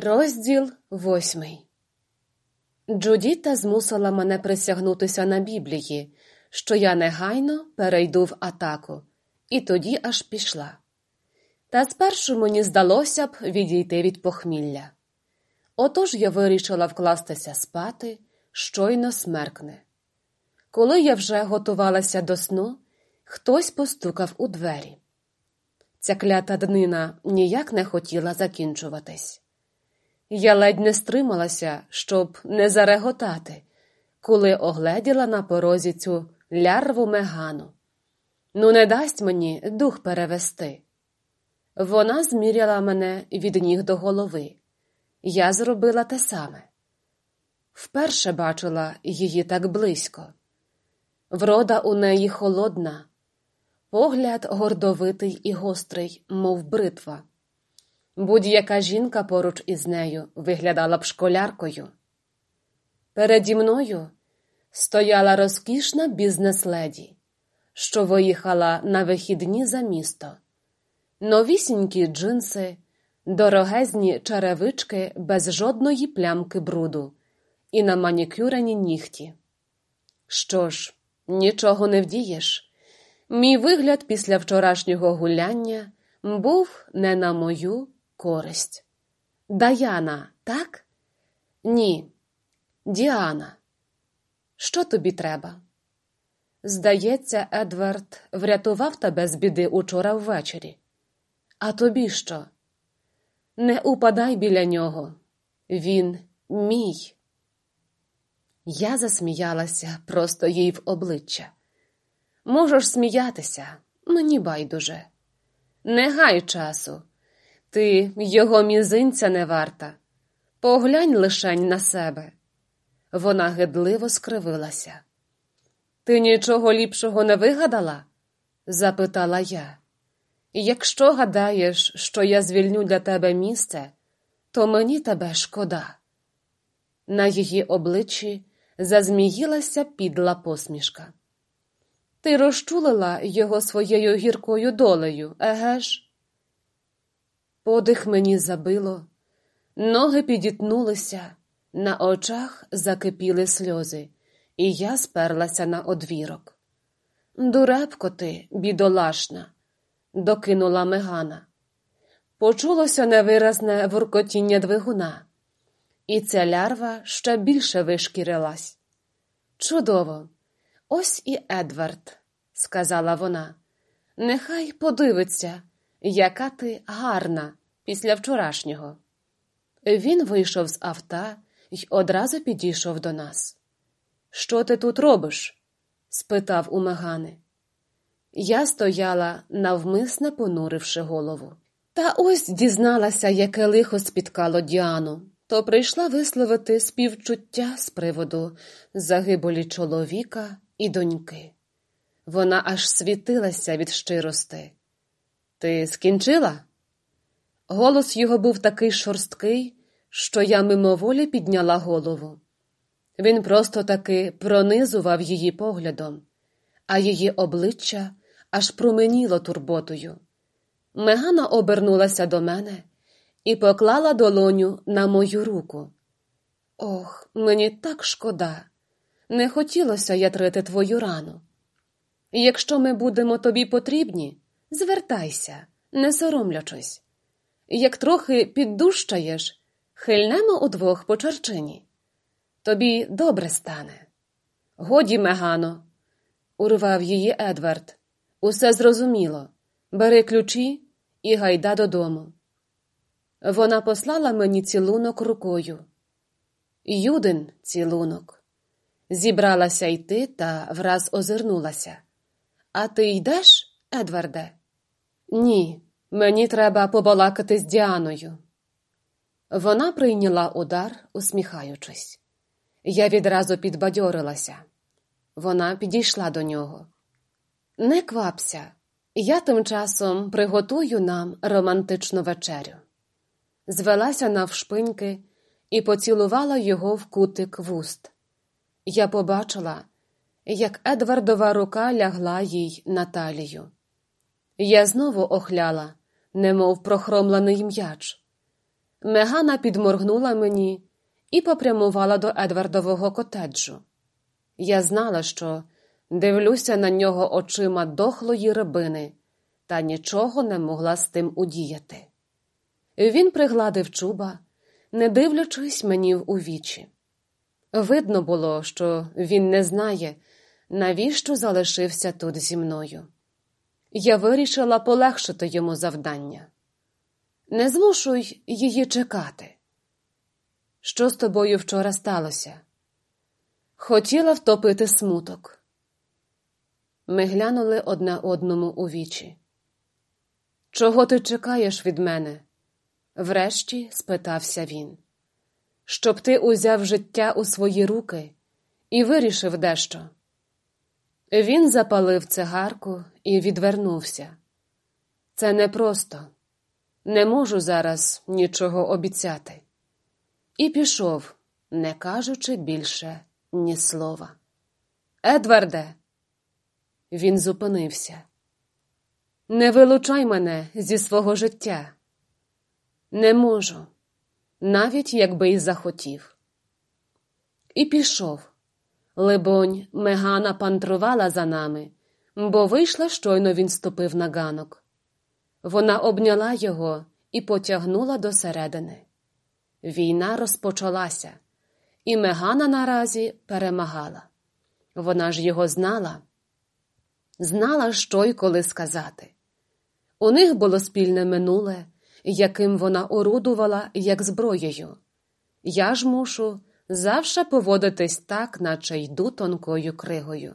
Розділ восьмий Джудіта змусила мене присягнутися на Біблії, що я негайно перейду в атаку, і тоді аж пішла. Та спершу мені здалося б відійти від похмілля. Отож я вирішила вкластися спати, щойно смеркне. Коли я вже готувалася до сну, хтось постукав у двері. Ця клята днина ніяк не хотіла закінчуватись. Я ледь не стрималася, щоб не зареготати, коли огледіла на порозі цю лярву мегану. Ну, не дасть мені дух перевести. Вона зміряла мене від ніг до голови. Я зробила те саме. Вперше бачила її так близько. Врода у неї холодна, погляд гордовитий і гострий, мов бритва. Будь-яка жінка поруч із нею виглядала б школяркою. Переді мною стояла розкішна бізнес-леді, що виїхала на вихідні за місто, новісінькі джинси, дорогезні черевички без жодної плямки бруду і на манікюрені нігті. Що ж, нічого не вдієш. Мій вигляд після вчорашнього гуляння був не на мою користь. Даяна, так? Ні, Діана. Що тобі треба? Здається, Едвард врятував тебе з біди учора ввечері. А тобі що? Не упадай біля нього. Він мій. Я засміялася просто їй в обличчя. Можеш сміятися, мені байдуже. Не гай часу. Ти його мізинця не варта. Поглянь лишень на себе. Вона гидливо скривилася. Ти нічого ліпшого не вигадала? запитала я. Якщо гадаєш, що я звільню для тебе місце, то мені тебе шкода. На її обличчі зазміїлася підла посмішка. Ти розчулила його своєю гіркою долею, еге ж? Подих мені забило, ноги підітнулися, на очах закипіли сльози, і я сперлася на одвірок. Дурепко ти, бідолашна, докинула мегана. Почулося невиразне воркотіння двигуна, і ця лярва ще більше вишкірилась. Чудово, ось і Едвард, сказала вона. Нехай подивиться, яка ти гарна після вчорашнього. Він вийшов з авто й одразу підійшов до нас. Що ти тут робиш? спитав у Мегани. Я стояла, навмисне понуривши голову. Та ось дізналася, яке лихо спіткало Діану, то прийшла висловити співчуття з приводу загибелі чоловіка і доньки. Вона аж світилася від щирости. Ти скінчила? Голос його був такий шорсткий, що я мимоволі підняла голову. Він просто таки пронизував її поглядом, а її обличчя аж променіло турботою. Мегана обернулася до мене і поклала долоню на мою руку. Ох, мені так шкода. Не хотілося ятрити твою рану. Якщо ми будемо тобі потрібні, звертайся, не соромлячись. Як трохи піддущаєш, хильнемо удвох по чарчині. Тобі добре стане. Годі, Мегано, урвав її Едвард. Усе зрозуміло. Бери ключі і гайда додому. Вона послала мені цілунок рукою. Юдин цілунок. Зібралася йти та враз озирнулася. А ти йдеш, Едварде? Ні, мені треба побалакати з Діаною. Вона прийняла удар, усміхаючись. Я відразу підбадьорилася. Вона підійшла до нього. Не квапся, я тим часом приготую нам романтичну вечерю. Звелася навшпиньки і поцілувала його в кутик вуст. Я побачила, як Едвардова рука лягла їй на талію. Я знову охляла, немов прохромлений м'яч. Мегана підморгнула мені і попрямувала до Едвардового котеджу. Я знала, що дивлюся на нього очима дохлої рибини, та нічого не могла з тим удіяти. Він пригладив чуба, не дивлячись мені у вічі. Видно було, що він не знає, навіщо залишився тут зі мною. Я вирішила полегшити йому завдання. Не змушуй її чекати. Що з тобою вчора сталося? Хотіла втопити смуток. Ми глянули одне одному у вічі. Чого ти чекаєш від мене? Врешті спитався він. Щоб ти узяв життя у свої руки і вирішив дещо. Він запалив цигарку і відвернувся. Це непросто. Не можу зараз нічого обіцяти. І пішов, не кажучи більше ні слова. Едварде, він зупинився. Не вилучай мене зі свого життя. Не можу, навіть якби й захотів. І пішов. Либонь, Мегана пантрувала за нами, бо вийшла, щойно він ступив на ганок. Вона обняла його і потягнула до середини. Війна розпочалася, і Мегана наразі перемагала. Вона ж його знала, знала, що й коли сказати. У них було спільне минуле, яким вона орудувала як зброєю. Я ж мушу завше поводитись так, наче йду тонкою кригою.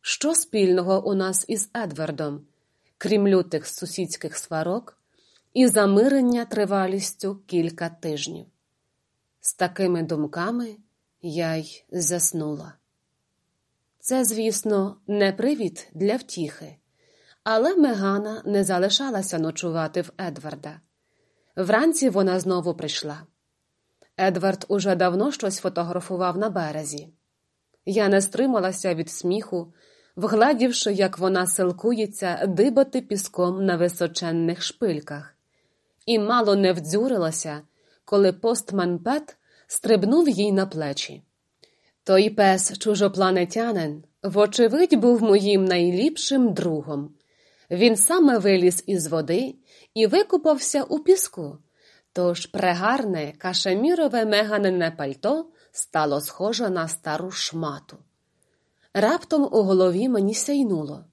Що спільного у нас із Едвардом, крім лютих сусідських сварок, і замирення тривалістю кілька тижнів? З такими думками я й заснула. Це, звісно, не привід для втіхи, але Мегана не залишалася ночувати в Едварда. Вранці вона знову прийшла. Едвард уже давно щось фотографував на березі. Я не стрималася від сміху, вгладівши, як вона силкується дибати піском на височенних шпильках, і мало не вдзюрилася, коли постман Пет стрибнув їй на плечі. Той пес чужопланетянин, вочевидь, був моїм найліпшим другом. Він саме виліз із води і викупався у піску. Тож прегарне кашемірове меганене пальто стало схоже на стару шмату. Раптом у голові мені сяйнуло.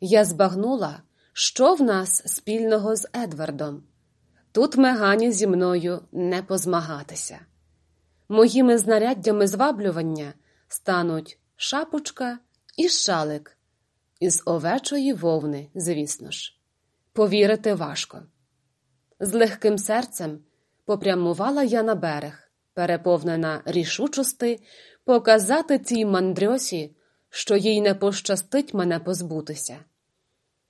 Я збагнула, що в нас спільного з Едвардом. Тут мегані зі мною не позмагатися. Моїми знаряддями зваблювання стануть шапочка і шалик із овечої вовни, звісно ж. Повірити важко. З легким серцем попрямувала я на берег, переповнена рішучости показати цій мандрьосі, що їй не пощастить мене позбутися.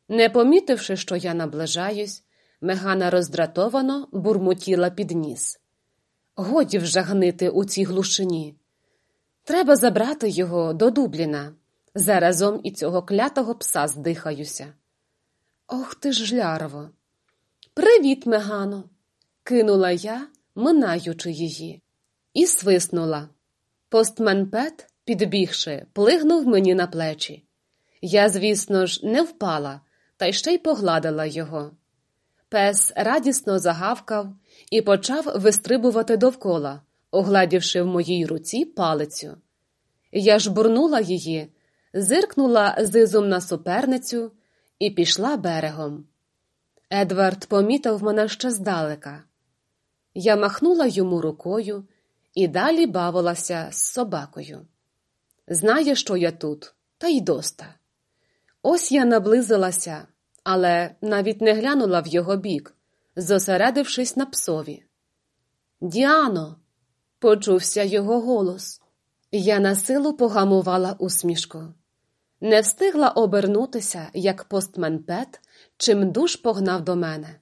Не помітивши, що я наближаюсь, Мегана роздратовано бурмотіла під ніс. Годі вже гнити у цій глушині. Треба забрати його до Дубліна. Заразом і цього клятого пса здихаюся. Ох ти ж жлярово! Привіт, Мегано! кинула я, минаючи її, і свиснула. Постмен Пет, підбігши, плигнув мені на плечі. Я, звісно ж, не впала, та й ще й погладила його. Пес радісно загавкав і почав вистрибувати довкола, огладівши в моїй руці палицю. Я ж бурнула її, зиркнула зизом на суперницю і пішла берегом. Едвард помітив мене ще здалека. Я махнула йому рукою і далі бавилася з собакою. Знає, що я тут, та й доста. Ось я наблизилася, але навіть не глянула в його бік, зосередившись на псові. Діано, почувся його голос. Я на силу погамувала усмішку. Не встигла обернутися, як постмен Пет чим душ погнав до мене.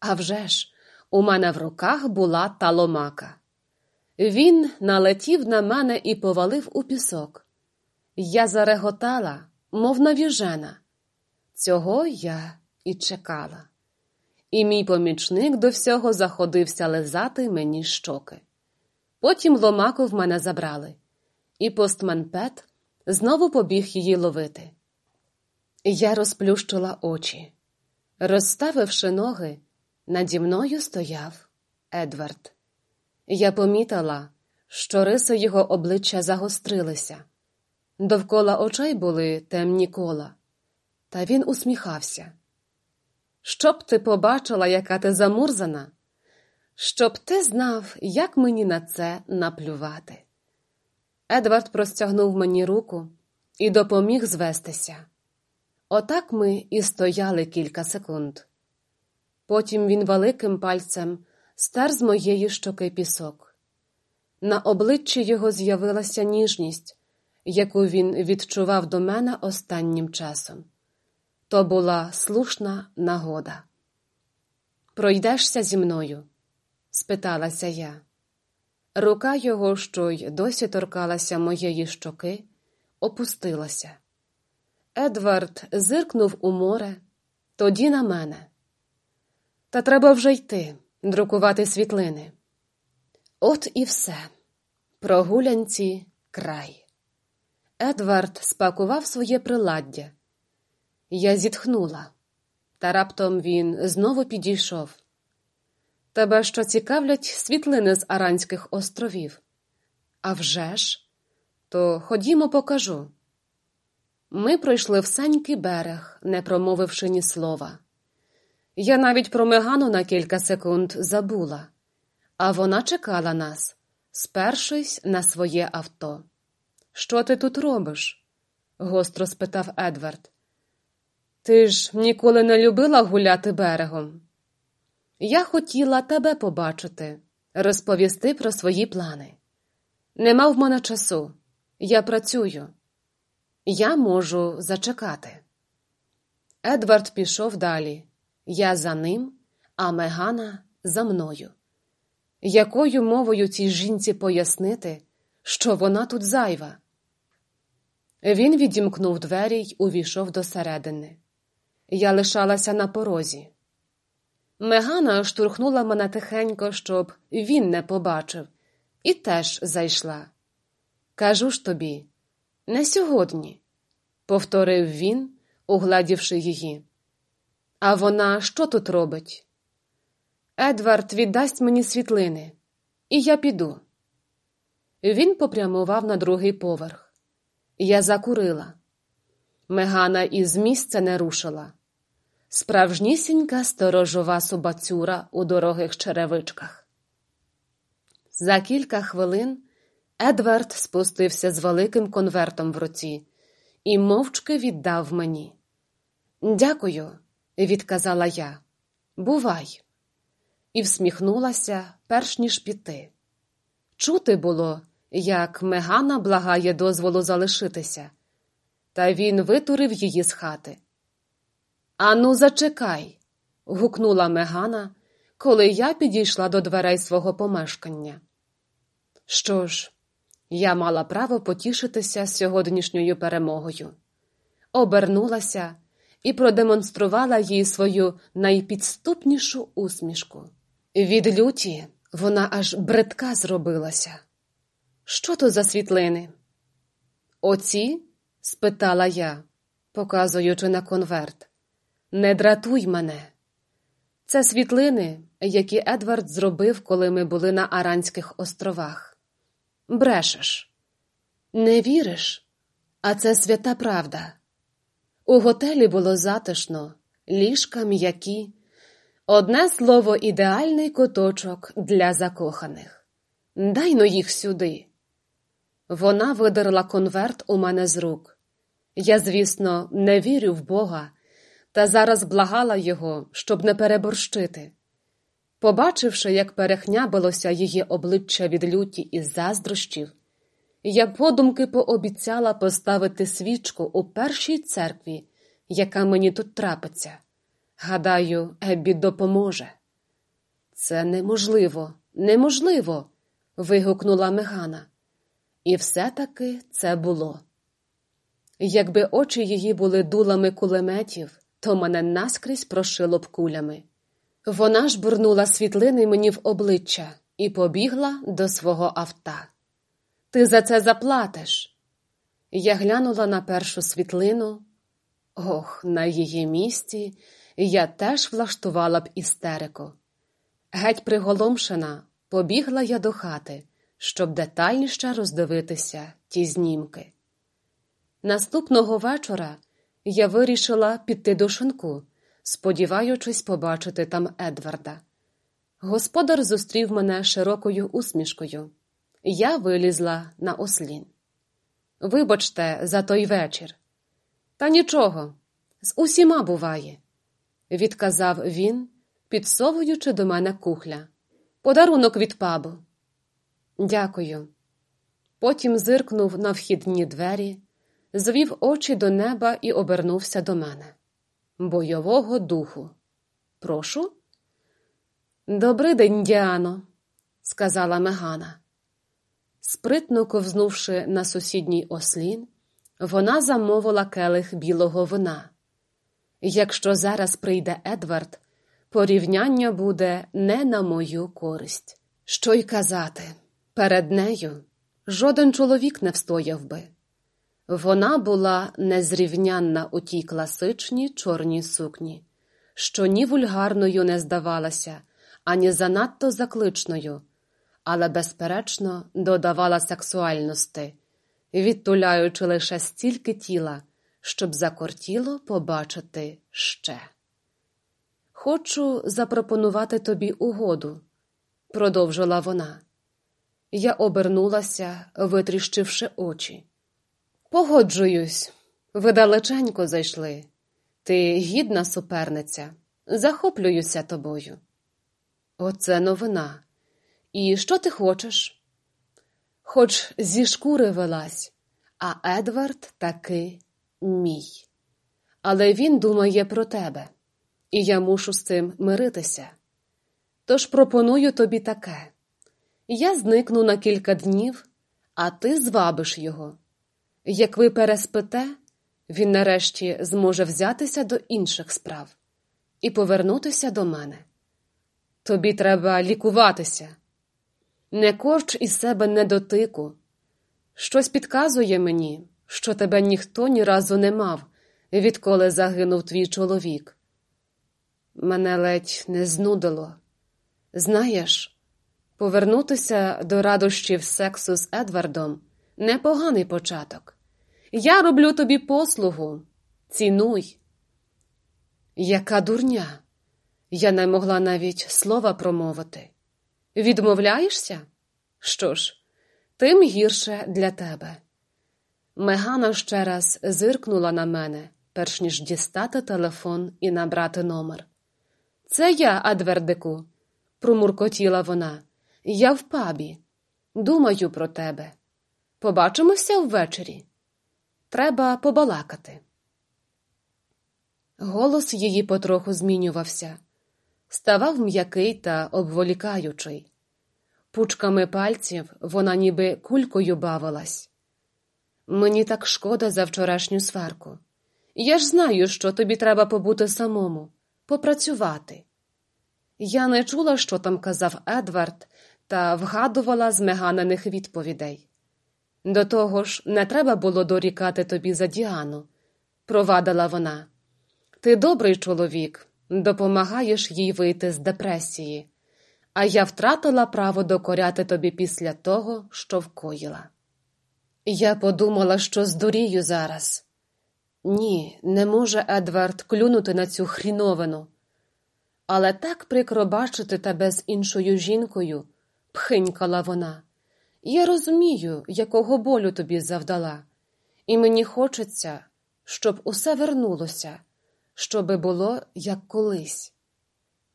А вже ж, у мене в руках була та ломака. Він налетів на мене і повалив у пісок. Я зареготала, мов навіжена. Цього я і чекала. і мій помічник до всього заходився лизати мені щоки. Потім ломаку в мене забрали, і постмен Пет знову побіг її ловити. Я розплющила очі. Розставивши ноги, наді мною стояв Едвард. Я помітила, що риси його обличчя загострилися. Довкола очей були темні кола, та він усміхався. Щоб ти побачила, яка ти замурзана, щоб ти знав, як мені на це наплювати. Едвард простягнув мені руку і допоміг звестися. Отак ми і стояли кілька секунд. Потім він великим пальцем стер з моєї щоки пісок. На обличчі його з'явилася ніжність, яку він відчував до мене останнім часом. То була слушна нагода. Пройдешся зі мною? спиталася я. Рука його, що й досі торкалася моєї щоки, опустилася. Едвард зиркнув у море, тоді на мене. Та треба вже йти, друкувати світлини. От і все. Прогулянці край. Едвард спакував своє приладдя. Я зітхнула, та раптом він знову підійшов. Тебе що цікавлять світлини з Аранських островів? «А вже ж? То ходімо, покажу. Ми пройшли в санький берег, не промовивши ні слова. Я навіть про Мегану на кілька секунд забула, а вона чекала нас, спершись на своє авто. Що ти тут робиш? гостро спитав Едвард. Ти ж ніколи не любила гуляти берегом. Я хотіла тебе побачити, розповісти про свої плани. Нема в мене часу, я працюю. Я можу зачекати. Едвард пішов далі. Я за ним, а Мегана за мною. Якою мовою цій жінці пояснити, що вона тут зайва? Він відімкнув двері й увійшов до середини. Я лишалася на порозі. Мегана штурхнула мене тихенько, щоб він не побачив, і теж зайшла. Кажу ж тобі, не сьогодні, повторив він, угладівши її. А вона що тут робить? Едвард віддасть мені світлини, і я піду. Він попрямував на другий поверх. Я закурила. Мегана із місця не рушила. Справжнісінька сторожова собацюра у дорогих черевичках. За кілька хвилин Едвард спустився з великим конвертом в руці і мовчки віддав мені. Дякую, відказала я. Бувай. І всміхнулася, перш ніж піти. Чути було, як Мегана благає дозволу залишитися, та він витурив її з хати. Ану, зачекай. гукнула Мегана, коли я підійшла до дверей свого помешкання. Що ж, я мала право потішитися сьогоднішньою перемогою, обернулася і продемонструвала їй свою найпідступнішу усмішку. Від люті вона аж бредка зробилася. Що то за світлини? Оці? спитала я, показуючи на конверт. Не дратуй мене. Це світлини, які Едвард зробив, коли ми були на Аранських островах. Брешеш, не віриш, а це свята правда. У готелі було затишно, ліжка м'які, одне слово, ідеальний куточок для закоханих. Дай но їх сюди. Вона видерла конверт у мене з рук. Я, звісно, не вірю в Бога та зараз благала його, щоб не переборщити. Побачивши, як перехнябилося її обличчя від люті і заздрощів, я подумки пообіцяла поставити свічку у першій церкві, яка мені тут трапиться. Гадаю, Еббі допоможе. Це неможливо, неможливо. вигукнула Мегана. І все-таки це було. Якби очі її були дулами кулеметів, то мене наскрізь прошило б кулями. Вона ж бурнула світлини мені в обличчя і побігла до свого авта. Ти за це заплатиш. Я глянула на першу світлину. Ох, на її місці я теж влаштувала б істерику. Геть приголомшена, побігла я до хати, щоб детальніше роздивитися ті знімки. Наступного вечора я вирішила піти до шинку, сподіваючись побачити там Едварда. Господар зустрів мене широкою усмішкою. Я вилізла на ослін. Вибачте, за той вечір. Та нічого, з усіма буває, відказав він, підсовуючи до мене кухля. Подарунок від пабу. Дякую. Потім зиркнув на вхідні двері, звів очі до неба і обернувся до мене. Бойового духу. Прошу. Добрий день, Діано, сказала Мегана. Спритно ковзнувши на сусідній ослін, вона замовила келих білого вина. Якщо зараз прийде Едвард, порівняння буде не на мою користь. Що й казати, перед нею жоден чоловік не встояв би. Вона була незрівнянна у тій класичній чорній сукні, що ні вульгарною не здавалася, ані занадто закличною, але, безперечно, додавала сексуальності, відтуляючи лише стільки тіла, щоб закортіло побачити ще. Хочу запропонувати тобі угоду, продовжила вона. Я обернулася, витріщивши очі. Погоджуюсь, ви далеченько зайшли. Ти гідна суперниця, захоплююся тобою. Оце новина. І що ти хочеш? Хоч зі шкури велась, а Едвард таки мій. Але він думає про тебе, і я мушу з цим миритися. Тож пропоную тобі таке: я зникну на кілька днів, а ти звабиш його. Як ви переспите, він нарешті зможе взятися до інших справ і повернутися до мене. Тобі треба лікуватися. Не корч із себе недотику. Щось підказує мені, що тебе ніхто ні разу не мав, відколи загинув твій чоловік. Мене ледь не знудило. Знаєш, повернутися до радощів сексу з Едвардом непоганий початок. Я роблю тобі послугу, цінуй. Яка дурня! Я не могла навіть слова промовити. Відмовляєшся? Що ж, тим гірше для тебе. Мегана ще раз зиркнула на мене, перш ніж дістати телефон і набрати номер. Це я, Адвердику, промуркотіла вона. Я в пабі. Думаю про тебе. Побачимося ввечері. Треба побалакати. Голос її потроху змінювався, ставав м'який та обволікаючий. Пучками пальців вона ніби кулькою бавилась. Мені так шкода за вчорашню сварку. Я ж знаю, що тобі треба побути самому, попрацювати. Я не чула, що там казав Едвард, та вгадувала з меганених відповідей. До того ж, не треба було дорікати тобі за Діану, провадила вона. Ти добрий чоловік, допомагаєш їй вийти з депресії, а я втратила право докоряти тобі після того, що вкоїла. Я подумала, що здурію зараз. Ні, не може Едвард клюнути на цю хріновину. Але так прикро бачити тебе з іншою жінкою, пхинькала вона. Я розумію, якого болю тобі завдала, і мені хочеться, щоб усе вернулося, щоби було як колись.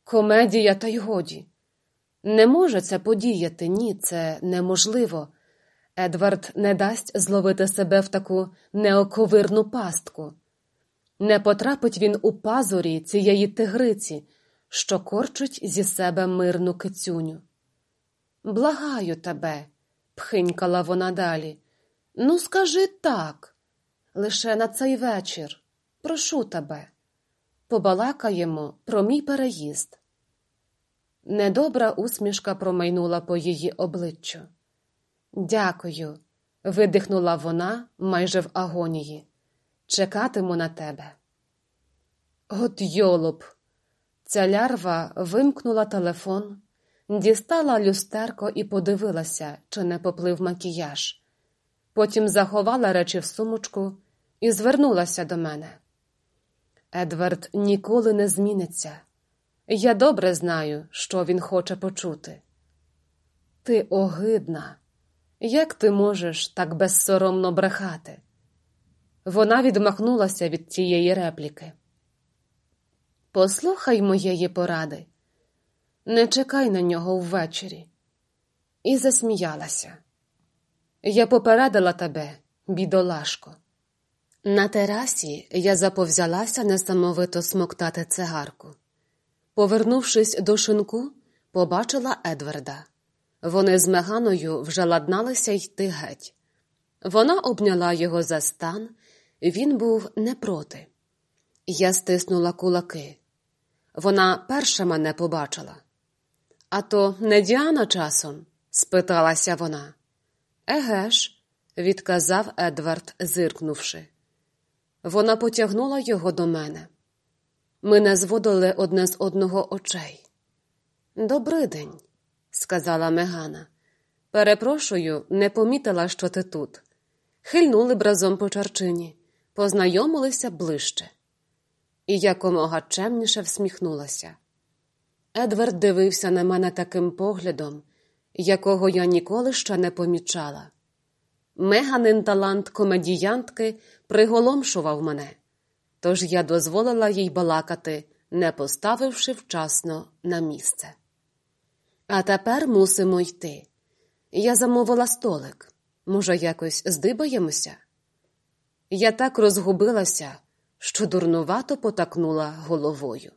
Комедія, та й годі. Не може це подіяти, ні, це неможливо. Едвард не дасть зловити себе в таку неоковирну пастку. Не потрапить він у пазурі цієї тигриці, що корчить зі себе мирну кицюню. Благаю тебе пхинькала вона далі. Ну, скажи так, лише на цей вечір. Прошу тебе. Побалакаємо про мій переїзд. Недобра усмішка промайнула по її обличчю. Дякую, видихнула вона майже в агонії. Чекатиму на тебе. От йолоп. Ця лярва вимкнула телефон, дістала люстерко і подивилася, чи не поплив макіяж. Потім заховала речі в сумочку і звернулася до мене. Едвард ніколи не зміниться. Я добре знаю, що він хоче почути. Ти огидна, як ти можеш так безсоромно брехати? Вона відмахнулася від цієї репліки. Послухай моєї поради, не чекай на нього ввечері. І засміялася. Я попередила тебе, бідолашко. На терасі я заповзялася несамовито смоктати цигарку. Повернувшись до шинку, побачила Едварда. Вони з Меганою вже ладналися йти геть. Вона обняла його за стан, він був не проти. Я стиснула кулаки. Вона перша мене побачила. А то не Діана часом? спиталася вона. Еге ж, відказав Едвард, зиркнувши. Вона потягнула його до мене. Ми не зводили одне з одного очей. «Добрий день», – сказала Мегана. Перепрошую, не помітила, що ти тут. Хильнули б разом по чарчині, познайомилися ближче. І якомога чемніше всміхнулася. Едвард дивився на мене таким поглядом, якого я ніколи ще не помічала. Меганин талант комедіянтки приголомшував мене, тож я дозволила їй балакати, не поставивши вчасно на місце. А тепер мусимо йти. Я замовила столик. Може, якось здибаємося? Я так розгубилася, що дурнувато потакнула головою.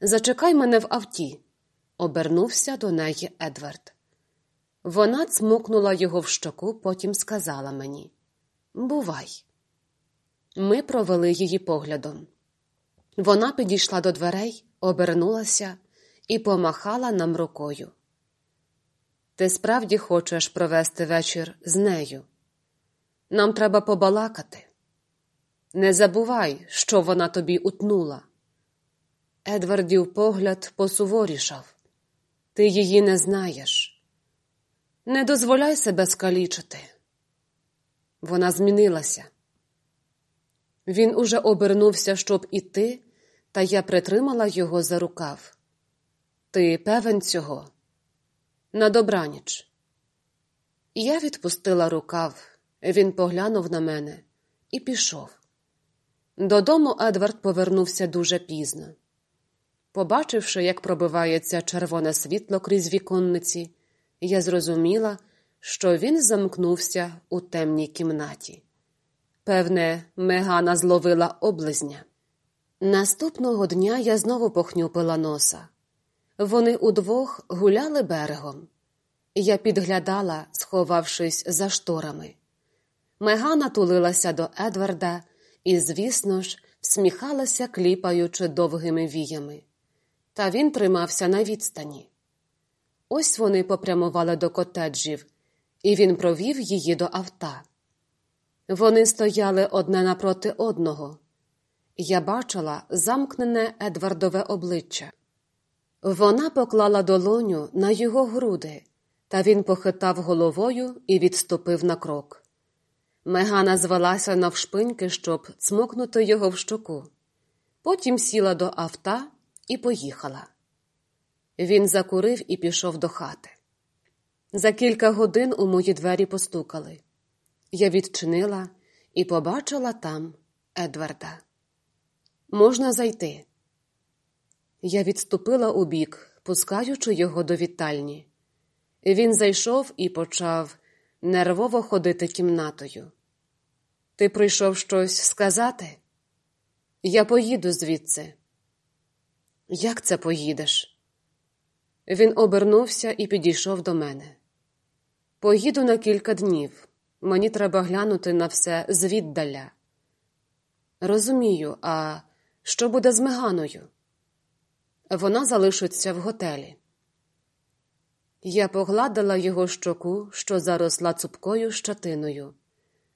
Зачекай мене в авті, обернувся до неї Едвард. Вона цмокнула його в щоку, потім сказала мені Бувай. Ми провели її поглядом. Вона підійшла до дверей, обернулася і помахала нам рукою. Ти справді хочеш провести вечір з нею? Нам треба побалакати. Не забувай, що вона тобі утнула. Едвардів погляд посуворішав. Ти її не знаєш. Не дозволяй себе скалічити. Вона змінилася. Він уже обернувся, щоб іти, та я притримала його за рукав. Ти певен цього? На добраніч. Я відпустила рукав, він поглянув на мене і пішов. Додому Едвард повернувся дуже пізно. Побачивши, як пробивається червоне світло крізь віконниці, я зрозуміла, що він замкнувся у темній кімнаті. Певне, Мегана зловила облизня. Наступного дня я знову похнюпила носа. Вони удвох гуляли берегом. Я підглядала, сховавшись за шторами. Мегана тулилася до Едварда і, звісно ж, всміхалася, кліпаючи довгими віями. Та він тримався на відстані. Ось вони попрямували до котеджів, і він провів її до авта. Вони стояли одне напроти одного. Я бачила замкнене Едвардове обличчя. Вона поклала долоню на його груди, та він похитав головою і відступив на крок. Мегана звелася навшпиньки, щоб цмокнути його в щоку. Потім сіла до авта і поїхала. Він закурив і пішов до хати. За кілька годин у мої двері постукали. Я відчинила і побачила там Едварда. Можна зайти. Я відступила у бік, пускаючи його до вітальні. Він зайшов і почав нервово ходити кімнатою. Ти прийшов щось сказати? Я поїду звідси. Як це поїдеш? Він обернувся і підійшов до мене. Поїду на кілька днів. Мені треба глянути на все звіддаля. Розумію, а що буде з Меганою? Вона залишиться в готелі. Я погладила його щоку, що заросла цупкою щатиною,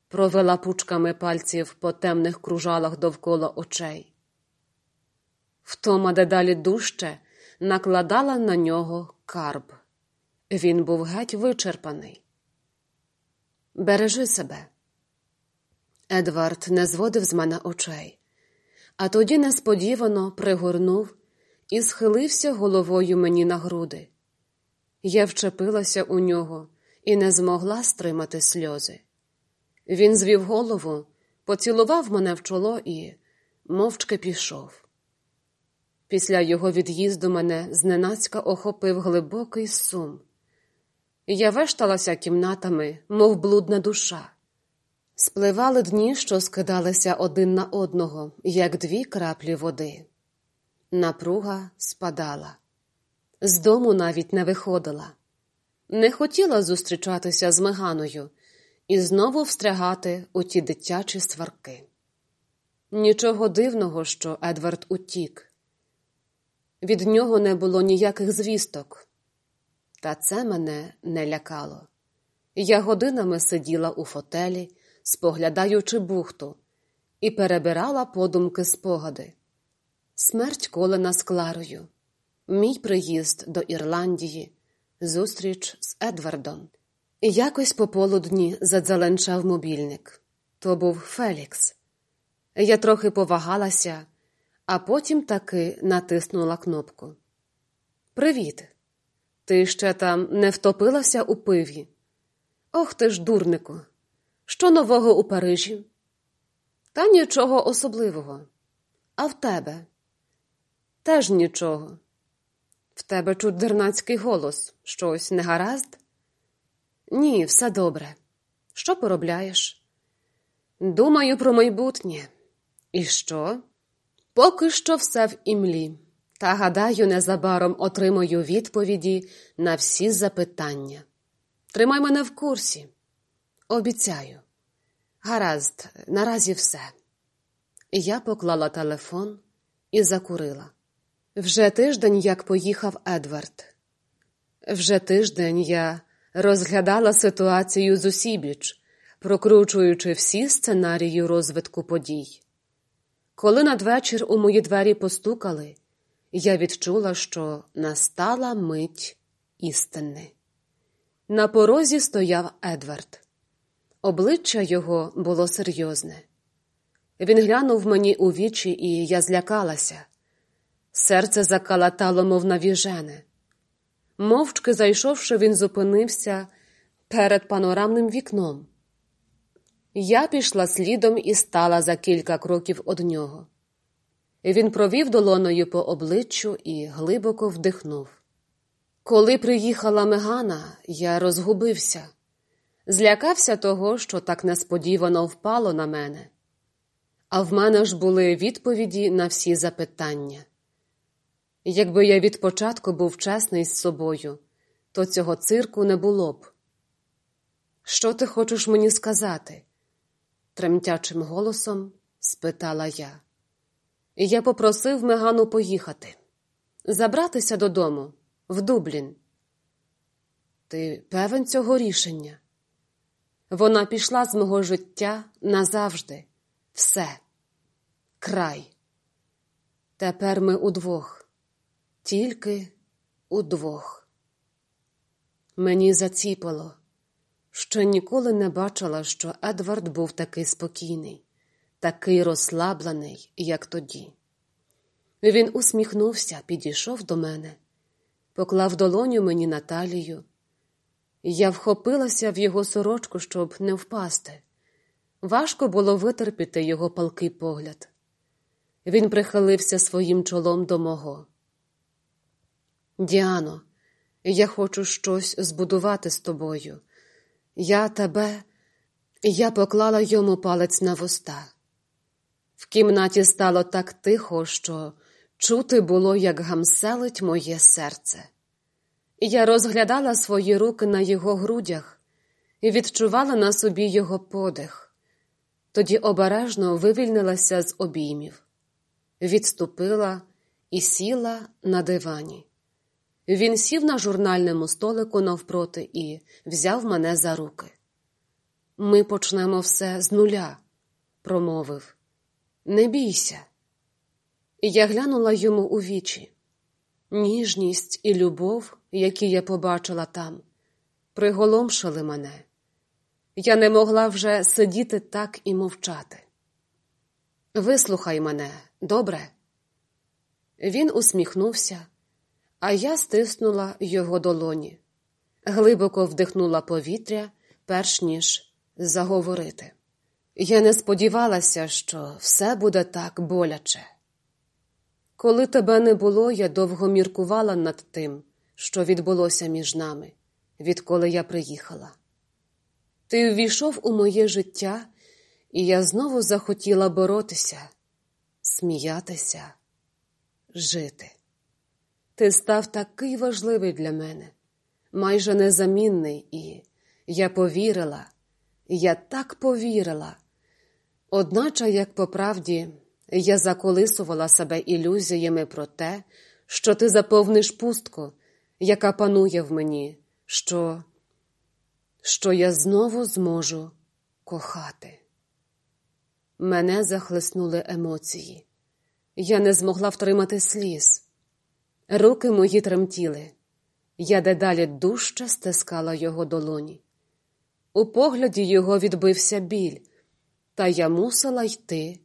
провела пучками пальців по темних кружалах довкола очей. Втома дедалі дужче накладала на нього карб. Він був геть вичерпаний. Бережи себе. Едвард не зводив з мене очей, а тоді несподівано пригорнув і схилився головою мені на груди. Я вчепилася у нього і не змогла стримати сльози. Він звів голову, поцілував мене в чоло і мовчки пішов. Після його від'їзду мене зненацька охопив глибокий сум. Я вешталася кімнатами, мов блудна душа. Спливали дні, що скидалися один на одного, як дві краплі води. Напруга спадала, з дому навіть не виходила, не хотіла зустрічатися з Меганою і знову встрягати у ті дитячі сварки. Нічого дивного, що Едвард утік. Від нього не було ніяких звісток, та це мене не лякало. Я годинами сиділа у фотелі, споглядаючи бухту, і перебирала подумки спогади. Смерть Колена з Кларою, мій приїзд до Ірландії, зустріч з Едвардом. І якось пополудні задзеленчав мобільник. То був Фелікс. Я трохи повагалася, а потім таки натиснула кнопку. Привіт! Ти ще там не втопилася у пиві? Ох ти ж, дурнику! Що нового у Парижі? Та нічого особливого. А в тебе? Теж нічого. В тебе чуть дернацький голос. Щось не гаразд? Ні, все добре. Що поробляєш? Думаю про майбутнє. І що? Поки що все в імлі. Та, гадаю, незабаром отримаю відповіді на всі запитання. Тримай мене в курсі. Обіцяю. Гаразд, наразі все. Я поклала телефон і закурила. Вже тиждень, як поїхав Едвард. Вже тиждень я розглядала ситуацію з усібіч, прокручуючи всі сценарії розвитку подій. Коли надвечір у мої двері постукали, я відчула, що настала мить істини. На порозі стояв Едвард. Обличчя його було серйозне. Він глянув мені у вічі, і я злякалася. Серце закалатало, мов навіжене. Мовчки зайшовши, він зупинився перед панорамним вікном. Я пішла слідом і стала за кілька кроків од нього. Він провів долоною по обличчю і глибоко вдихнув. Коли приїхала Мегана, я розгубився, злякався того, що так несподівано впало на мене. А в мене ж були відповіді на всі запитання. Якби я від початку був чесний з собою, то цього цирку не було б. Що ти хочеш мені сказати? Тремтячим голосом спитала я. Я попросив Мегану поїхати, забратися додому, в Дублін. Ти певен цього рішення? Вона пішла з мого життя назавжди, все, край. Тепер ми удвох, тільки удвох. Мені заціпало. Ще ніколи не бачила, що Едвард був такий спокійний, такий розслаблений, як тоді. Він усміхнувся, підійшов до мене, поклав долоню мені на талію. Я вхопилася в його сорочку, щоб не впасти. Важко було витерпіти його палкий погляд. Він прихилився своїм чолом до мого. Діано, я хочу щось збудувати з тобою. Я тебе, я поклала йому палець на вуста. В кімнаті стало так тихо, що чути було, як гамселить моє серце. Я розглядала свої руки на його грудях і відчувала на собі його подих, тоді обережно вивільнилася з обіймів, відступила і сіла на дивані. Він сів на журнальному столику навпроти і взяв мене за руки. Ми почнемо все з нуля, промовив. Не бійся. Я глянула йому у вічі. Ніжність і любов, які я побачила там, приголомшили мене. Я не могла вже сидіти так і мовчати. Вислухай мене, добре? Він усміхнувся, а я стиснула його долоні, глибоко вдихнула повітря, перш ніж заговорити. Я не сподівалася, що все буде так боляче. Коли тебе не було, я довго міркувала над тим, що відбулося між нами, відколи я приїхала. Ти ввійшов у моє життя, і я знову захотіла боротися, сміятися, жити. Ти став такий важливий для мене, майже незамінний, і я повірила, я так повірила. Одначе, як по правді, я заколисувала себе ілюзіями про те, що ти заповниш пустку, яка панує в мені, що, що я знову зможу кохати. Мене захлеснули емоції. Я не змогла втримати сліз. Руки мої тремтіли. Я дедалі дужче стискала його долоні. У погляді його відбився біль, та я мусила йти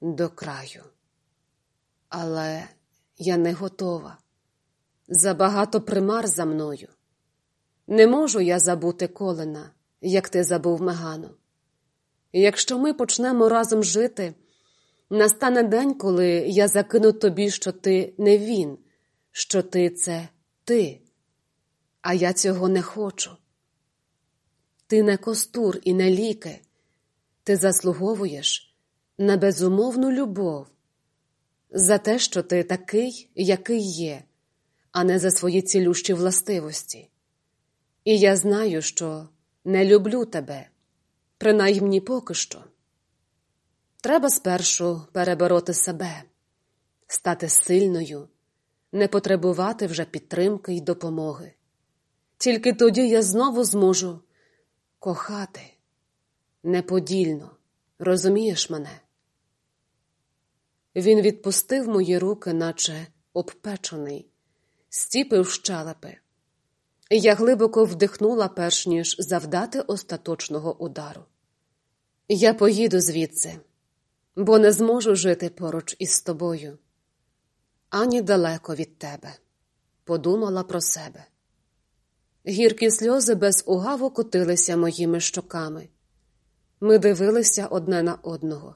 до краю. Але я не готова. Забагато примар за мною. Не можу я забути Колена, як ти забув Мегану. Якщо ми почнемо разом жити, настане день, коли я закину тобі, що ти не він, що ти це ти, а я цього не хочу. Ти не костур і не ліки, ти заслуговуєш на безумовну любов, за те, що ти такий, який є, а не за свої цілющі властивості. І я знаю, що не люблю тебе принаймні поки що. Треба спершу перебороти себе, стати сильною, не потребувати вже підтримки й допомоги. Тільки тоді я знову зможу кохати неподільно, розумієш мене? Він відпустив мої руки, наче обпечений, стіпив щелепи. Я глибоко вдихнула, перш ніж завдати остаточного удару. Я поїду звідси, бо не зможу жити поруч із тобою, ані далеко від тебе, подумала про себе. Гіркі сльози без угаву котилися моїми щоками. Ми дивилися одне на одного.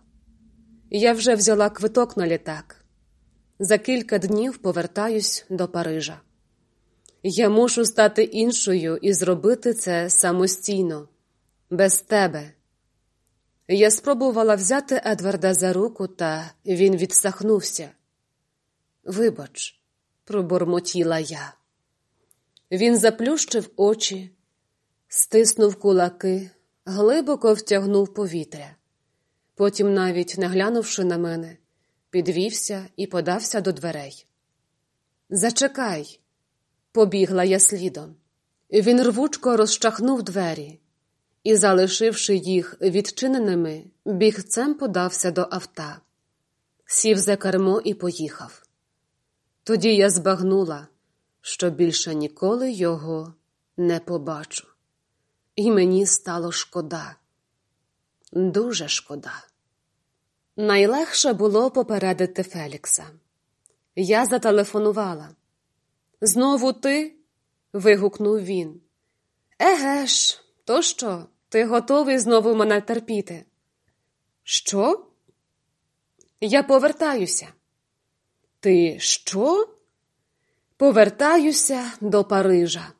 Я вже взяла квиток на літак. За кілька днів повертаюсь до Парижа. Я мушу стати іншою і зробити це самостійно, без тебе. Я спробувала взяти Едварда за руку, та він відсахнувся. Вибач, пробормотіла я. Він заплющив очі, стиснув кулаки, глибоко втягнув повітря. Потім, навіть не глянувши на мене, підвівся і подався до дверей. Зачекай, побігла я слідом. Він рвучко розчахнув двері і, залишивши їх відчиненими, бігцем подався до авта, сів за кермо і поїхав. Тоді я збагнула, що більше ніколи його не побачу, і мені стало шкода, дуже шкода. Найлегше було попередити Фелікса. Я зателефонувала. Знову ти? вигукнув він. Еге ж, то що? Ти готовий знову мене терпіти? Що? Я повертаюся. Ти що? Повертаюся до Парижа.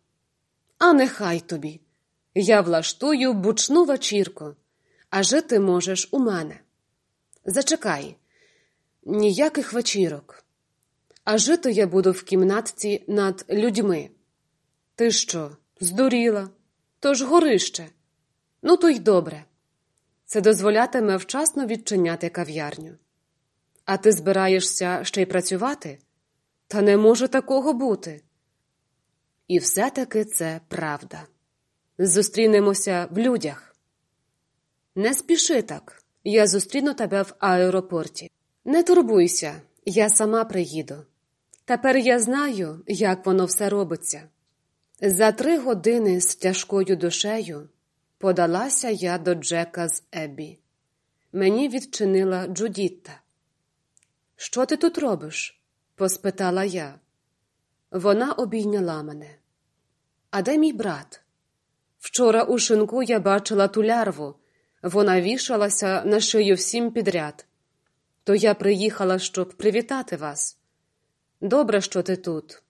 А нехай тобі. Я влаштую бучну вечірку, а жити можеш у мене. Зачекай, ніяких вечірок. А жити я буду в кімнатці над людьми. Ти що, здуріла? Тож горище. Ну, то й добре. Це дозволятиме вчасно відчиняти кав'ярню. А ти збираєшся ще й працювати? Та не може такого бути. І все-таки це правда. Зустрінемося в людях. Не спіши так, я зустріну тебе в аеропорті. Не турбуйся, я сама приїду. Тепер я знаю, як воно все робиться. За три години з тяжкою душею подалася я до Джека з Еббі. Мені відчинила Джудітта. Що ти тут робиш? поспитала я. Вона обійняла мене. А де мій брат? Вчора у шинку я бачила ту лярву. Вона вішалася на шию всім підряд. То я приїхала, щоб привітати вас. Добре, що ти тут.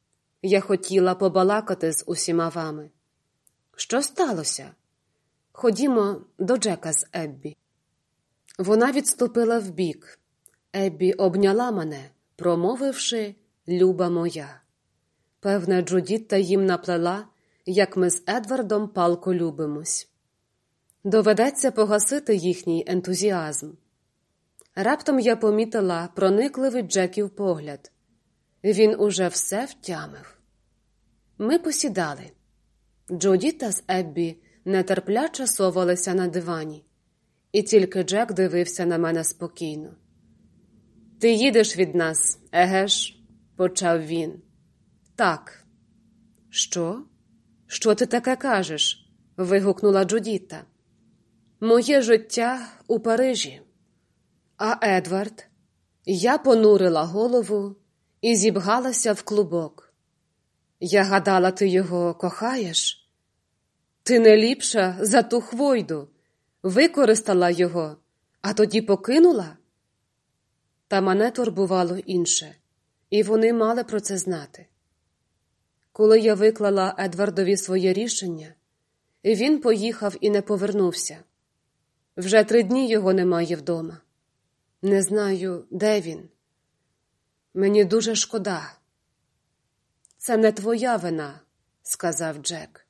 Я хотіла побалакати з усіма вами. Що сталося? Ходімо до Джека з Еббі. Вона відступила вбік. Еббі обняла мене, промовивши Люба моя. Певне, Джудітта їм наплела, як ми з Едвардом палко любимось. Доведеться погасити їхній ентузіазм. Раптом я помітила проникливий Джеків погляд. Він уже все втямив. Ми посідали. Джудіта з Еббі нетерпляче совалися на дивані, і тільки Джек дивився на мене спокійно. Ти їдеш від нас, еге ж? почав він. Так. Що? Що ти таке кажеш? вигукнула Джудіта. Моє життя у Парижі. А Едвард, я понурила голову і зібгалася в клубок. Я гадала, ти його кохаєш? Ти не ліпша за ту хвойду, використала його, а тоді покинула? Та мене турбувало інше, і вони мали про це знати. Коли я виклала Едвардові своє рішення, він поїхав і не повернувся. Вже три дні його немає вдома. Не знаю, де він. Мені дуже шкода. Це не твоя вина, сказав Джек.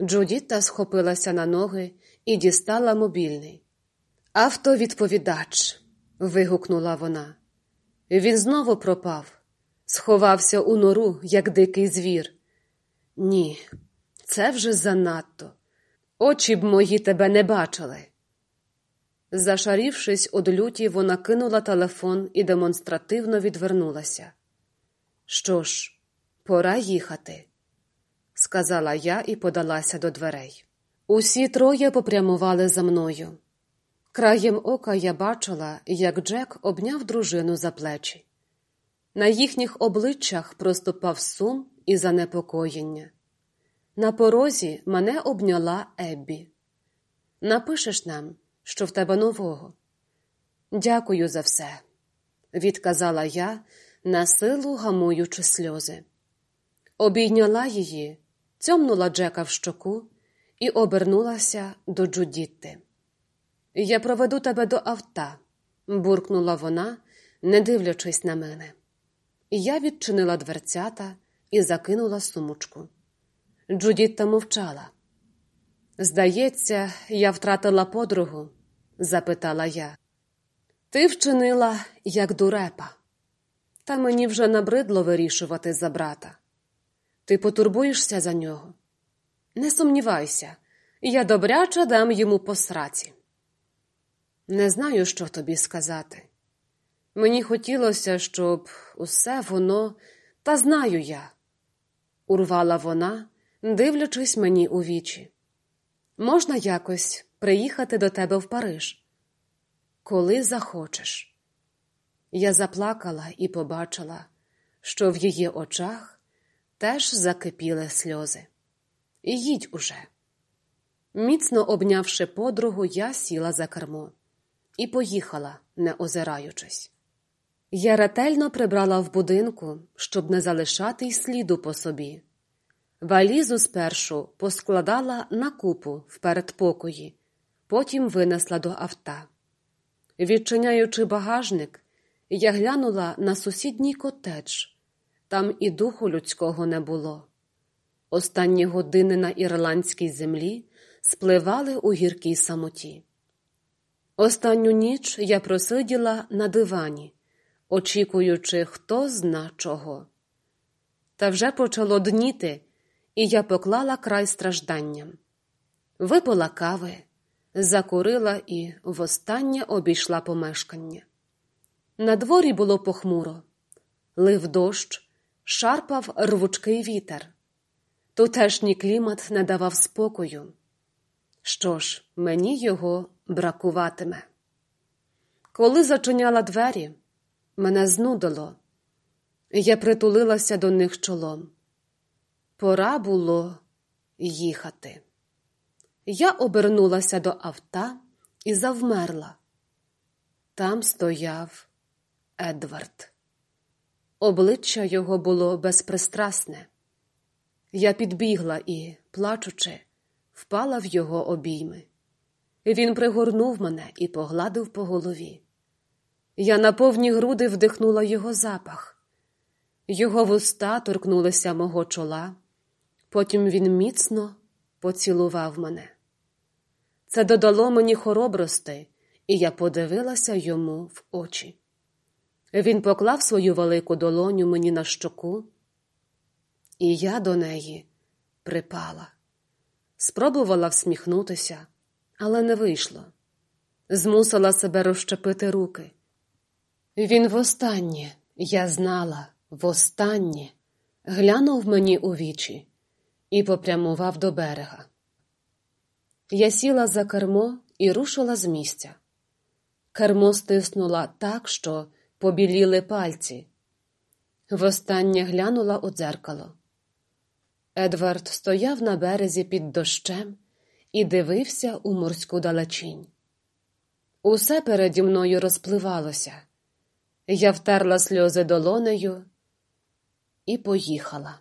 Джудіта схопилася на ноги і дістала мобільний. Автовідповідач. Вигукнула вона. Він знову пропав, сховався у нору, як дикий звір. Ні, це вже занадто. Очі б мої тебе не бачили. Зашарівшись од люті, вона кинула телефон і демонстративно відвернулася. Що ж, пора їхати, сказала я і подалася до дверей. Усі троє попрямували за мною. Краєм ока я бачила, як Джек обняв дружину за плечі. На їхніх обличчях проступав сум і занепокоєння. На порозі мене обняла Еббі. Напишеш нам що в тебе нового. Дякую за все, відказала я, на силу гамуючи сльози. Обійняла її, цьомнула Джека в щоку і обернулася до Джудітти. Я проведу тебе до авта, буркнула вона, не дивлячись на мене. Я відчинила дверцята і закинула сумочку. Джудітта мовчала. Здається, я втратила подругу, запитала я. Ти вчинила, як дурепа, та мені вже набридло вирішувати за брата. Ти потурбуєшся за нього? Не сумнівайся, я добряче дам йому по сраці. Не знаю, що тобі сказати. Мені хотілося, щоб усе воно, та знаю я, урвала вона, дивлячись мені у вічі. Можна якось приїхати до тебе в Париж. Коли захочеш. Я заплакала і побачила, що в її очах теж закипіли сльози. І їдь уже. Міцно обнявши подругу, я сіла за кермо і поїхала, не озираючись. Я ретельно прибрала в будинку, щоб не залишати й сліду по собі. Валізу спершу поскладала на купу в передпокої, потім винесла до авта. Відчиняючи багажник, я глянула на сусідній котедж. Там і духу людського не було. Останні години на ірландській землі спливали у гіркій самоті. Останню ніч я просиділа на дивані, очікуючи, хто зна чого. Та вже почало дніти і я поклала край стражданням. Випила кави, закурила і востаннє обійшла помешкання. На дворі було похмуро, лив дощ, шарпав рвучкий вітер. Тутешній клімат не давав спокою. Що ж, мені його бракуватиме. Коли зачиняла двері, мене знудило. Я притулилася до них чолом. Пора було їхати. Я обернулася до авта і завмерла. Там стояв Едвард. Обличчя його було безпристрасне. Я підбігла і, плачучи, впала в його обійми. Він пригорнув мене і погладив по голові. Я на повні груди вдихнула його запах. Його вуста торкнулися мого чола, потім він міцно поцілував мене. Це додало мені хоробрости, і я подивилася йому в очі. Він поклав свою велику долоню мені на щоку, і я до неї припала. Спробувала всміхнутися, але не вийшло. Змусила себе розщепити руки. Він востаннє, я знала, востаннє, глянув мені у вічі і попрямував до берега. Я сіла за кермо і рушила з місця. Кермо стиснула так, що побіліли пальці. Востаннє глянула у дзеркало. Едвард стояв на березі під дощем і дивився у морську далечінь. Усе переді мною розпливалося. Я втерла сльози долонею і поїхала.